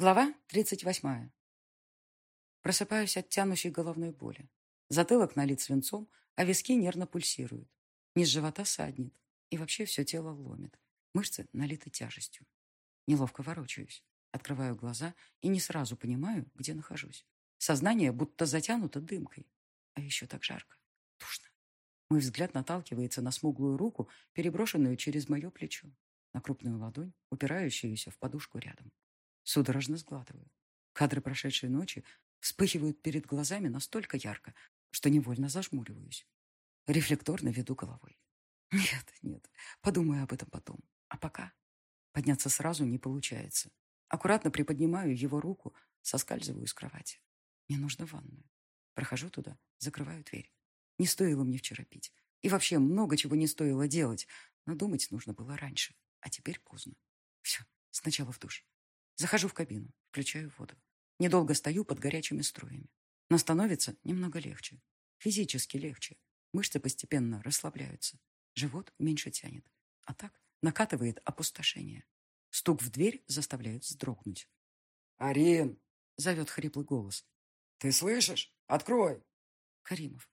Глава 38. Просыпаюсь от тянущей головной боли. Затылок налит свинцом, а виски нервно пульсируют. Низ живота саднет, и вообще все тело ломит. Мышцы налиты тяжестью. Неловко ворочаюсь. Открываю глаза и не сразу понимаю, где нахожусь. Сознание будто затянуто дымкой. А еще так жарко. Душно. Мой взгляд наталкивается на смуглую руку, переброшенную через мое плечо, на крупную ладонь, упирающуюся в подушку рядом. Судорожно сглатываю. Кадры прошедшей ночи вспыхивают перед глазами настолько ярко, что невольно зажмуриваюсь. Рефлекторно веду головой. Нет, нет, подумаю об этом потом. А пока подняться сразу не получается. Аккуратно приподнимаю его руку, соскальзываю с кровати. Мне нужно ванную. Прохожу туда, закрываю дверь. Не стоило мне вчера пить. И вообще много чего не стоило делать, но думать нужно было раньше, а теперь поздно. Все, сначала в душ. Захожу в кабину, включаю воду. Недолго стою под горячими струями. Но становится немного легче. Физически легче. Мышцы постепенно расслабляются. Живот меньше тянет. А так накатывает опустошение. Стук в дверь заставляет вздрогнуть. «Арин!» — зовет хриплый голос. «Ты слышишь? Открой!» Каримов.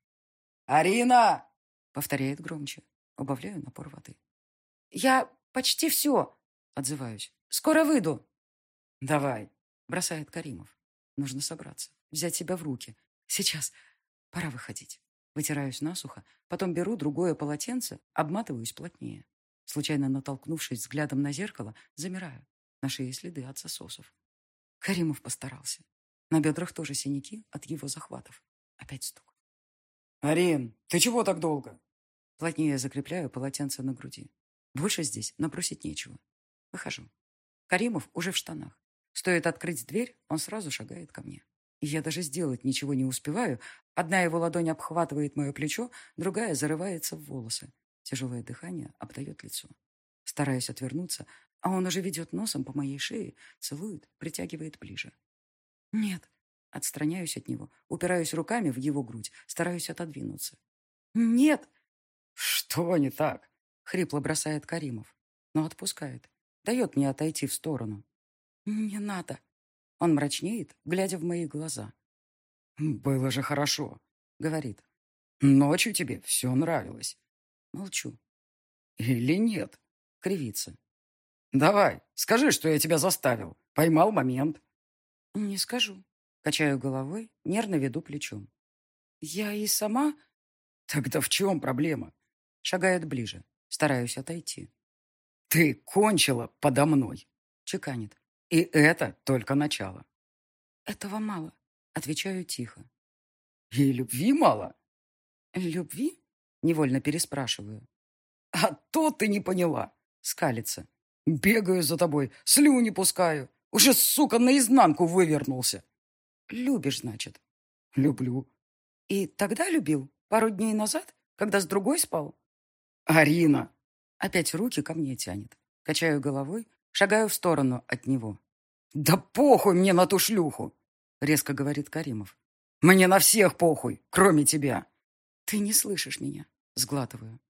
«Арина!» — повторяет громче. Убавляю напор воды. «Я почти все!» — отзываюсь. «Скоро выйду!» «Давай», — бросает Каримов. Нужно собраться, взять себя в руки. Сейчас. Пора выходить. Вытираюсь насухо, потом беру другое полотенце, обматываюсь плотнее. Случайно натолкнувшись взглядом на зеркало, замираю. На шее следы от засосов. Каримов постарался. На бедрах тоже синяки от его захватов. Опять стук. «Арин, ты чего так долго?» Плотнее закрепляю полотенце на груди. Больше здесь напросить нечего. Выхожу. Каримов уже в штанах. Стоит открыть дверь, он сразу шагает ко мне. И я даже сделать ничего не успеваю. Одна его ладонь обхватывает мое плечо, другая зарывается в волосы. Тяжелое дыхание обдает лицо. Стараюсь отвернуться, а он уже ведет носом по моей шее, целует, притягивает ближе. Нет. Отстраняюсь от него, упираюсь руками в его грудь, стараюсь отодвинуться. Нет. Что не так? Хрипло бросает Каримов, но отпускает. Дает мне отойти в сторону. «Не надо». Он мрачнеет, глядя в мои глаза. «Было же хорошо», — говорит. «Ночью тебе все нравилось». Молчу. «Или нет?» — кривится. «Давай, скажи, что я тебя заставил. Поймал момент». «Не скажу». Качаю головой, нервно веду плечом. «Я и сама...» «Тогда в чем проблема?» Шагает ближе. Стараюсь отойти. «Ты кончила подо мной», — чеканит. И это только начало. Этого мало, отвечаю тихо. И любви мало? Любви? Невольно переспрашиваю. А то ты не поняла, скалится. Бегаю за тобой, слюни пускаю. Уже, сука, наизнанку вывернулся. Любишь, значит? Люблю. И тогда любил? Пару дней назад, когда с другой спал? Арина! Опять руки ко мне тянет. Качаю головой, Шагаю в сторону от него. «Да похуй мне на ту шлюху!» — резко говорит Каримов. «Мне на всех похуй, кроме тебя!» «Ты не слышишь меня!» — сглатываю.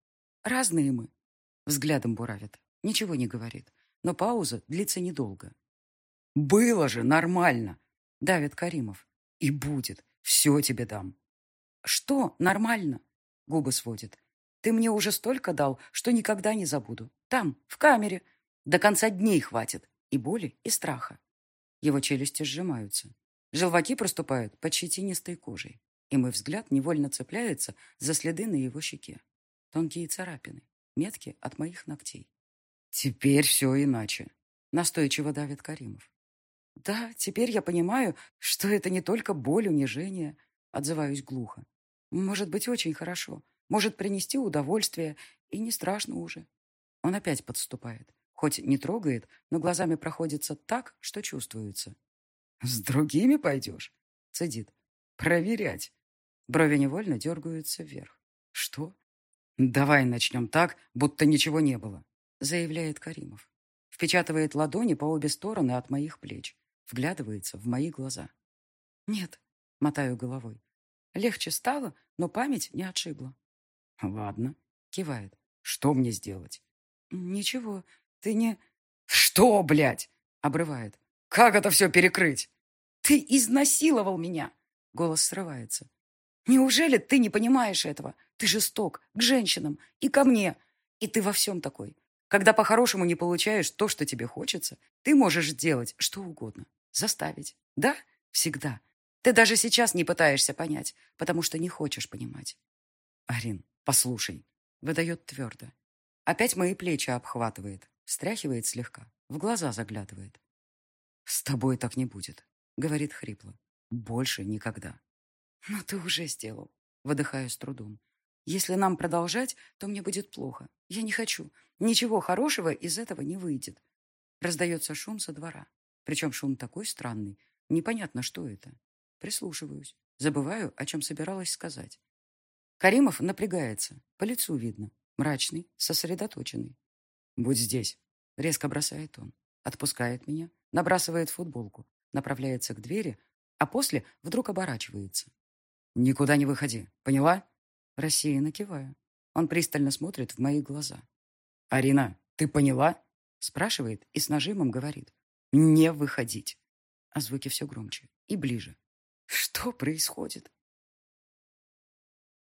«Разные мы!» — взглядом буравит. Ничего не говорит. Но пауза длится недолго. «Было же нормально!» — давит Каримов. «И будет. Все тебе дам». «Что нормально?» — губы сводит. «Ты мне уже столько дал, что никогда не забуду. Там, в камере, до конца дней хватит. И боли, и страха. Его челюсти сжимаются. Желваки проступают под щетинистой кожей. И мой взгляд невольно цепляется за следы на его щеке. Тонкие царапины, метки от моих ногтей. «Теперь все иначе», — настойчиво давит Каримов. «Да, теперь я понимаю, что это не только боль, унижение», — отзываюсь глухо. «Может быть, очень хорошо. Может принести удовольствие, и не страшно уже». Он опять подступает. Хоть не трогает, но глазами проходится так, что чувствуется. «С другими пойдешь?» — цедит. «Проверять». Брови невольно дергаются вверх. «Что?» «Давай начнем так, будто ничего не было», — заявляет Каримов. Впечатывает ладони по обе стороны от моих плеч. Вглядывается в мои глаза. «Нет», — мотаю головой. Легче стало, но память не отшибла. «Ладно», — кивает. «Что мне сделать?» «Ничего. Ты не...» «Что, блядь?» — обрывает. Как это все перекрыть? Ты изнасиловал меня. Голос срывается. Неужели ты не понимаешь этого? Ты жесток к женщинам и ко мне. И ты во всем такой. Когда по-хорошему не получаешь то, что тебе хочется, ты можешь делать что угодно. Заставить. Да? Всегда. Ты даже сейчас не пытаешься понять, потому что не хочешь понимать. Арин, послушай. Выдает твердо. Опять мои плечи обхватывает. Встряхивает слегка. В глаза заглядывает. «С тобой так не будет», — говорит хрипло. «Больше никогда». «Но ты уже сделал», — выдыхаю с трудом. «Если нам продолжать, то мне будет плохо. Я не хочу. Ничего хорошего из этого не выйдет». Раздается шум со двора. Причем шум такой странный. Непонятно, что это. Прислушиваюсь. Забываю, о чем собиралась сказать. Каримов напрягается. По лицу видно. Мрачный, сосредоточенный. «Будь здесь», — резко бросает он. Отпускает меня, набрасывает футболку, направляется к двери, а после вдруг оборачивается. «Никуда не выходи, поняла?» Рассеянно киваю. Он пристально смотрит в мои глаза. «Арина, ты поняла?» Спрашивает и с нажимом говорит. «Не выходить». А звуки все громче и ближе. Что происходит?